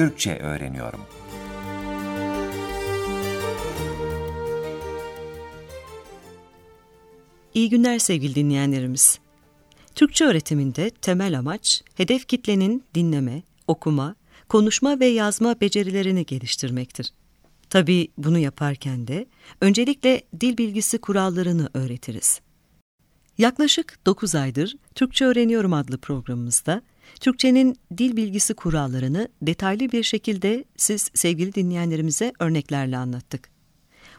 Türkçe öğreniyorum. İyi günler sevgili dinleyenlerimiz. Türkçe öğretiminde temel amaç hedef kitlenin dinleme, okuma, konuşma ve yazma becerilerini geliştirmektir. Tabii bunu yaparken de öncelikle dil bilgisi kurallarını öğretiriz. Yaklaşık 9 aydır Türkçe Öğreniyorum adlı programımızda Türkçenin dil bilgisi kurallarını detaylı bir şekilde siz sevgili dinleyenlerimize örneklerle anlattık.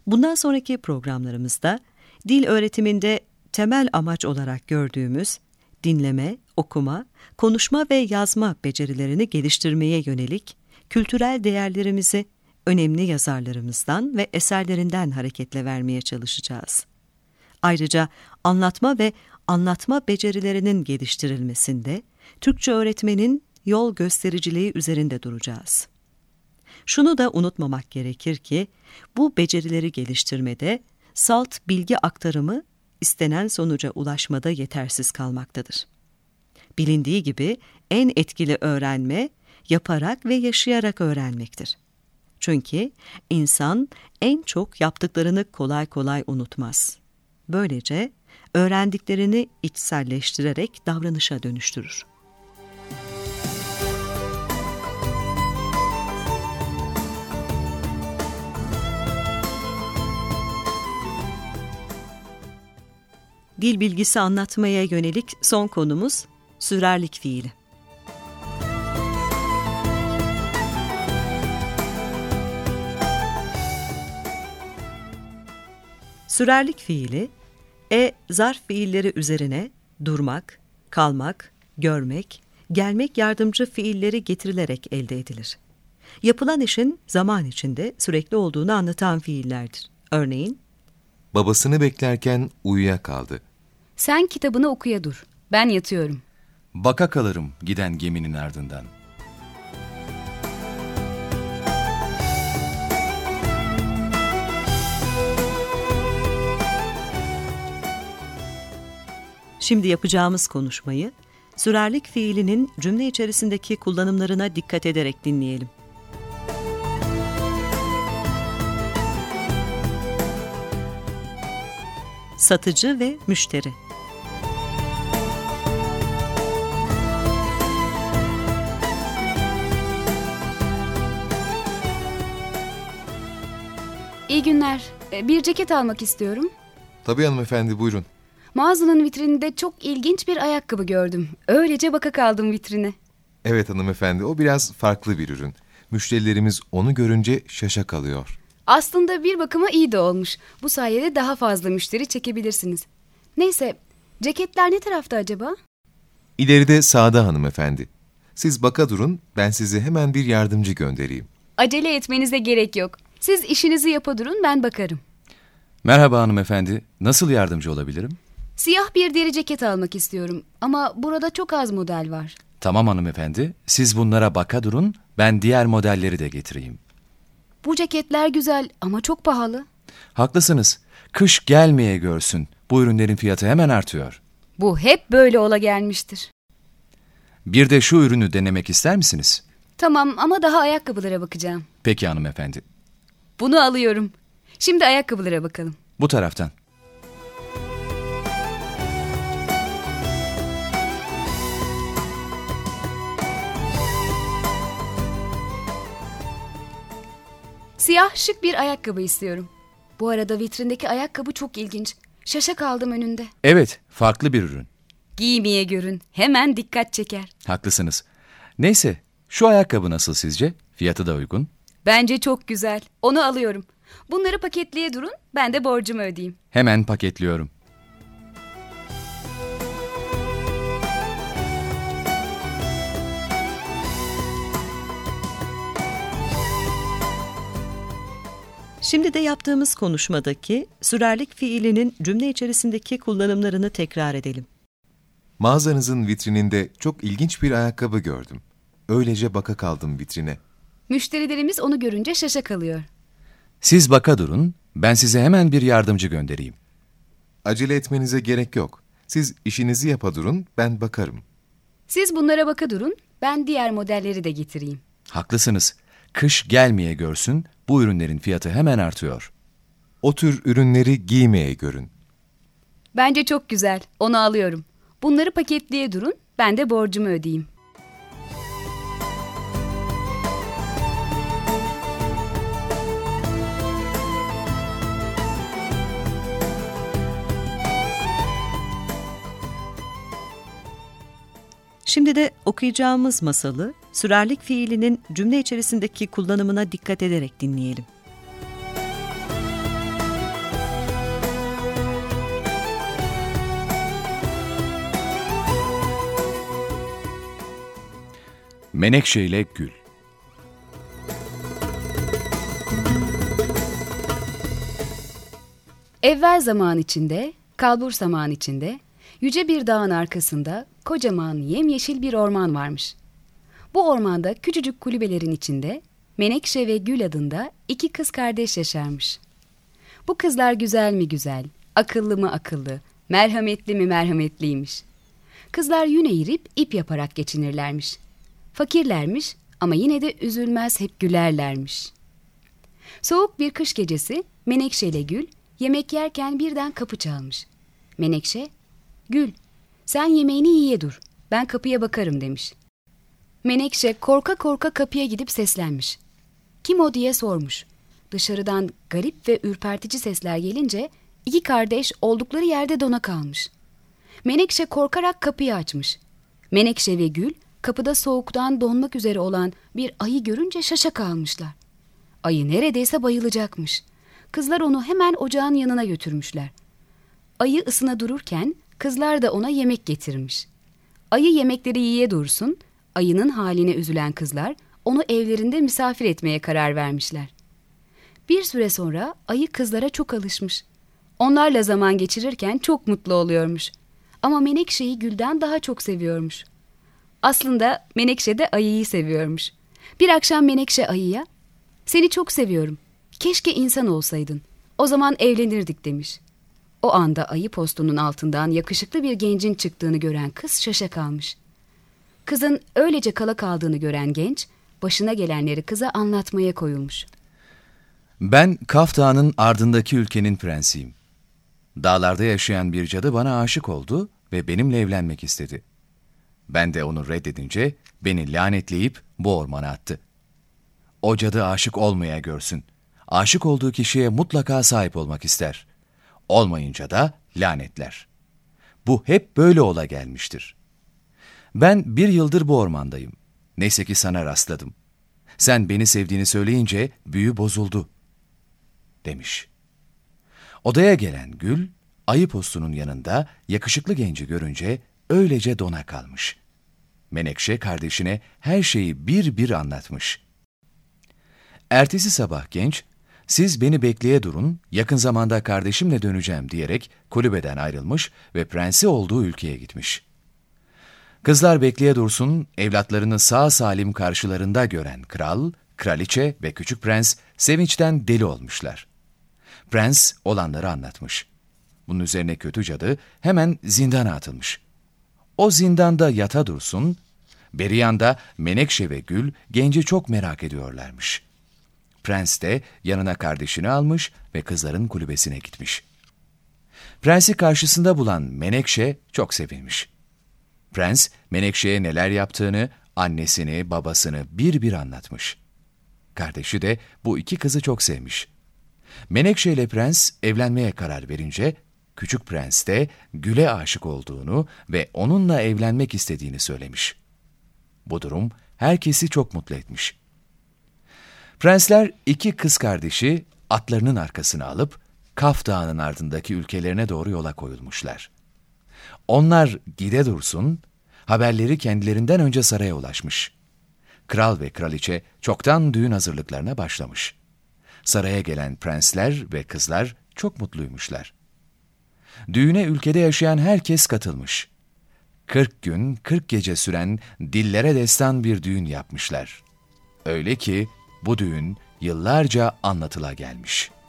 Bundan sonraki programlarımızda dil öğretiminde temel amaç olarak gördüğümüz dinleme, okuma, konuşma ve yazma becerilerini geliştirmeye yönelik kültürel değerlerimizi önemli yazarlarımızdan ve eserlerinden hareketle vermeye çalışacağız. Ayrıca anlatma ve anlatma becerilerinin geliştirilmesinde Türkçe öğretmenin yol göstericiliği üzerinde duracağız. Şunu da unutmamak gerekir ki bu becerileri geliştirmede salt bilgi aktarımı istenen sonuca ulaşmada yetersiz kalmaktadır. Bilindiği gibi en etkili öğrenme yaparak ve yaşayarak öğrenmektir. Çünkü insan en çok yaptıklarını kolay kolay unutmaz. Böylece öğrendiklerini içselleştirerek davranışa dönüştürür. Dil bilgisi anlatmaya yönelik son konumuz sürerlik fiili. Sürerlik fiili, e zarf fiilleri üzerine durmak, kalmak, görmek, gelmek yardımcı fiilleri getirilerek elde edilir. Yapılan işin zaman içinde sürekli olduğunu anlatan fiillerdir. Örneğin, Babasını beklerken uyuyakaldı. Sen kitabını okuya dur. Ben yatıyorum. Baka kalırım giden geminin ardından. Şimdi yapacağımız konuşmayı sürerlik fiilinin cümle içerisindeki kullanımlarına dikkat ederek dinleyelim. Satıcı ve müşteri İyi günler. Ee, Bir ceket almak istiyorum. Tabii hanımefendi buyurun. Mağazanın vitrininde çok ilginç bir ayakkabı gördüm. Öylece baka kaldım vitrine. Evet hanımefendi o biraz farklı bir ürün. Müşterilerimiz onu görünce şaşa kalıyor. Aslında bir bakıma iyi de olmuş. Bu sayede daha fazla müşteri çekebilirsiniz. Neyse, ceketler ne tarafta acaba? İleride sağda hanımefendi. Siz baka durun ben size hemen bir yardımcı göndereyim. Acele etmenize gerek yok. Siz işinizi yapa durun, ben bakarım. Merhaba hanımefendi, nasıl yardımcı olabilirim? Siyah bir deri ceket almak istiyorum. Ama burada çok az model var. Tamam hanımefendi, siz bunlara baka durun, ben diğer modelleri de getireyim. Bu ceketler güzel ama çok pahalı. Haklısınız, kış gelmeye görsün, bu ürünlerin fiyatı hemen artıyor. Bu hep böyle ola gelmiştir. Bir de şu ürünü denemek ister misiniz? Tamam ama daha ayakkabılara bakacağım. Peki hanımefendi, Bunu alıyorum. Şimdi ayakkabılara bakalım. bu taraftan. Siyah şık bir ayakkabı istiyorum. Bu arada vitrindeki ayakkabı çok ilginç. Şaşa kaldım önünde. Evet, farklı bir ürün. Giymeye görün. Hemen dikkat çeker. Haklısınız. Neyse, şu ayakkabı nasıl sizce? Fiyatı da uygun. Bence çok güzel. Onu alıyorum. Bunları paketleye durun. Ben de borcumu ödeyeyim. Hemen paketliyorum. Şimdi de yaptığımız konuşmadaki sürerlik fiilinin cümle içerisindeki kullanımlarını tekrar edelim. Mağazanızın vitrininde çok ilginç bir ayakkabı gördüm. Öylece baka kaldım vitrine. Müşterilerimiz onu görünce şaşa kalıyor. Siz baka durun, ben size hemen bir yardımcı göndereyim. Acele etmenize gerek yok. Siz işinizi yapa durun ben bakarım. Siz bunlara baka durun. Ben diğer modelleri de getireyim. Haklısınız. Kış gelmeye görsün, bu ürünlerin fiyatı hemen artıyor. O tür ürünleri giymeye görün. Bence çok güzel. Onu alıyorum. Bunları paketliye durun. Ben de borcumu ödeyeyim. Şimdi de okuyacağımız masalı sürerlik fiilinin cümle içerisindeki kullanımına dikkat ederek dinleyelim. Menekşe ile Gül Evvel zaman içinde, kalbur zaman içinde, yüce bir dağın arkasında kocaman yemyeşil bir orman varmış. Bu ormanda küçücük kulübelerin içinde Menekşe ve Gül adında iki kız kardeş yaşarmış. Bu kızlar güzel mi güzel, akıllı mı akıllı, merhametli mi merhametliymiş. Kızlar yün eğirip ip yaparak geçinirlermiş. Fakirlermiş ama yine de üzülmez hep gülerlermiş. Soğuk bir kış gecesi Menekşe ile Gül yemek yerken birden kapı çalmış. Menekşe, Gül sen yemeğini yiye dur, ben kapıya bakarım demiş. Menekşe korka korka kapıya gidip seslenmiş. Kim o diye sormuş. Dışarıdan garip ve ürpertici sesler gelince iki kardeş oldukları yerde dona kalmış. Menekşe korkarak kapıyı açmış. Menekşe ve Gül kapıda soğuktan donmak üzere olan bir ayı görünce şaşa kalmışlar. Ayı neredeyse bayılacakmış. Kızlar onu hemen ocağın yanına götürmüşler. Ayı ısına dururken kızlar da ona yemek getirmiş. Ayı yemekleri yiye dursun, ayının haline üzülen kızlar onu evlerinde misafir etmeye karar vermişler. Bir süre sonra ayı kızlara çok alışmış. Onlarla zaman geçirirken çok mutlu oluyormuş. Ama Menekşe'yi Gül'den daha çok seviyormuş. Aslında Menekşe de ayıyı seviyormuş. Bir akşam Menekşe ayıya, ''Seni çok seviyorum. Keşke insan olsaydın. O zaman evlenirdik.'' demiş. O anda ayı postunun altından yakışıklı bir gencin çıktığını gören kız şaşa kalmış. Kızın öylece kala kaldığını gören genç, başına gelenleri kıza anlatmaya koyulmuş. Ben Kaf Dağı'nın ardındaki ülkenin prensiyim. Dağlarda yaşayan bir cadı bana aşık oldu ve benimle evlenmek istedi. Ben de onu reddedince beni lanetleyip bu ormana attı. O cadı aşık olmaya görsün. Aşık olduğu kişiye mutlaka sahip olmak ister. Olmayınca da lanetler. Bu hep böyle ola gelmiştir. Ben bir yıldır bu ormandayım. Neyse ki sana rastladım. Sen beni sevdiğini söyleyince büyü bozuldu, demiş. Odaya gelen Gül, ayı postunun yanında yakışıklı genci görünce öylece dona kalmış. Menekşe kardeşine her şeyi bir bir anlatmış. Ertesi sabah genç, siz beni bekleye durun, yakın zamanda kardeşimle döneceğim diyerek kulübeden ayrılmış ve prensi olduğu ülkeye gitmiş. Kızlar bekleye dursun, evlatlarını sağ salim karşılarında gören kral, kraliçe ve küçük prens sevinçten deli olmuşlar. Prens olanları anlatmış. Bunun üzerine kötü cadı hemen zindana atılmış. O zindanda yata dursun, beri yanda Menekşe ve Gül genci çok merak ediyorlarmış. Prens de yanına kardeşini almış ve kızların kulübesine gitmiş. Prensi karşısında bulan Menekşe çok sevinmiş. Prens, Menekşe'ye neler yaptığını, annesini, babasını bir bir anlatmış. Kardeşi de bu iki kızı çok sevmiş. Menekşe ile prens evlenmeye karar verince, küçük prens de Gül'e aşık olduğunu ve onunla evlenmek istediğini söylemiş. Bu durum herkesi çok mutlu etmiş. Prensler iki kız kardeşi atlarının arkasına alıp Kaf Dağı'nın ardındaki ülkelerine doğru yola koyulmuşlar. Onlar gide dursun, haberleri kendilerinden önce saraya ulaşmış. Kral ve kraliçe çoktan düğün hazırlıklarına başlamış. Saraya gelen prensler ve kızlar çok mutluymuşlar. Düğüne ülkede yaşayan herkes katılmış. Kırk gün, kırk gece süren dillere destan bir düğün yapmışlar. Öyle ki bu düğün yıllarca anlatıla gelmiş.''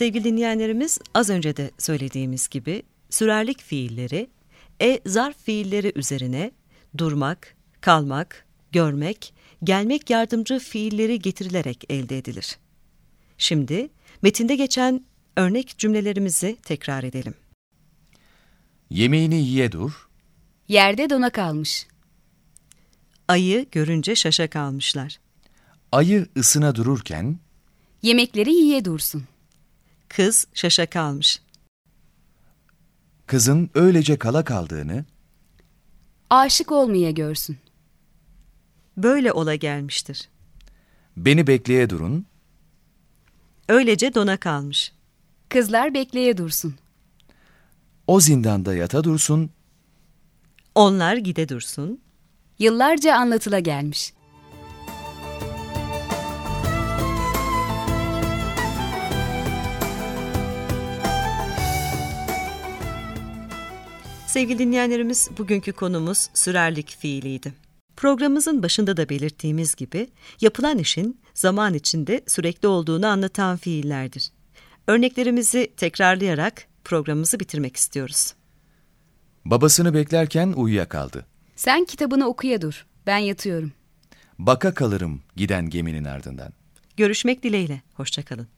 Sevgili dinleyenlerimiz az önce de söylediğimiz gibi sürerlik fiilleri e zarf fiilleri üzerine durmak, kalmak, görmek, gelmek yardımcı fiilleri getirilerek elde edilir. Şimdi metinde geçen örnek cümlelerimizi tekrar edelim. Yemeğini yiye dur, Yerde dona kalmış. Ayı görünce şaşa kalmışlar. ayı ısına dururken, Yemekleri yiye dursun. Kız şaşa kalmış. kızın öylece kala kaldığını, Aşık olmaya görsün. Böyle ola gelmiştir. beni bekleye durun, Öylece dona kalmış. Kızlar bekleye dursun. o zindanda yata dursun, Onlar gide dursun. Yıllarca anlatıla gelmiş. Sevgili dinleyenlerimiz, bugünkü konumuz sürerlik fiiliydi. Programımızın başında da belirttiğimiz gibi yapılan işin zaman içinde sürekli olduğunu anlatan fiillerdir. Örneklerimizi tekrarlayarak programımızı bitirmek istiyoruz. babasını beklerken uyuyakaldı. Sen kitabını okuya dur. Ben yatıyorum. Baka kalırım giden geminin ardından. Görüşmek dileğiyle. Hoşçakalın.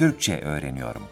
Türkçe öğreniyorum.